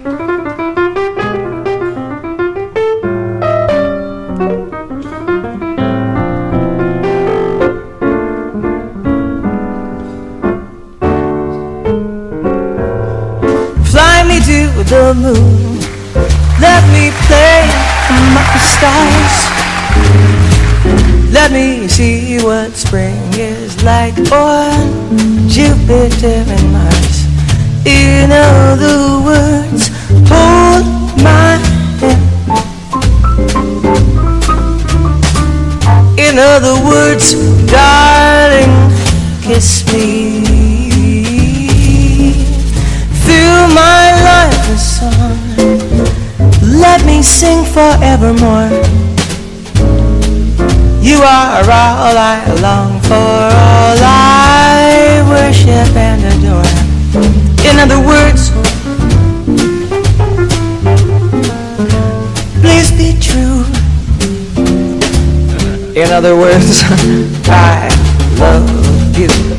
Fly me to the moon. Let me play among the stars. Let me see what spring is like on Jupiter and Mars. In other words, hold my hand. In other words, darling, kiss me. Fill my life with song. Let me sing forevermore. You are all I long for, all I worship and adore. In other words, please be true. In other words, I love you.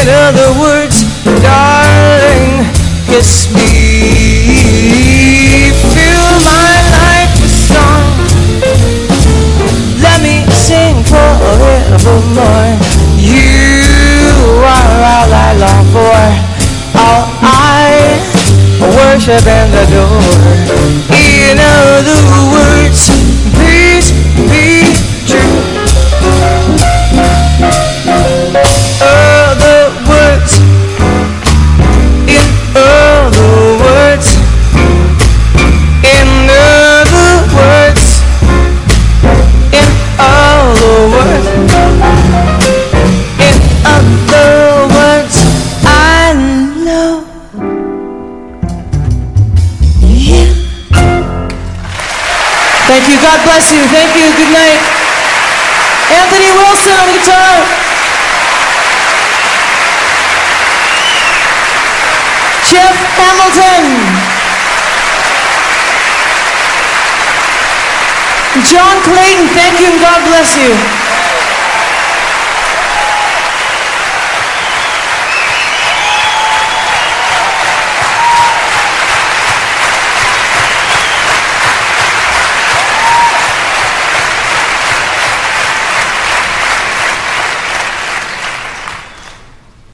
In other words, darling, kiss me. Fill my life with song. Let me sing forevermore. You are all I long for, all I worship and adore. Bless you. Thank you. Good night. Anthony Wilson on guitar. Jeff Hamilton. John Clayton, thank you and God bless you.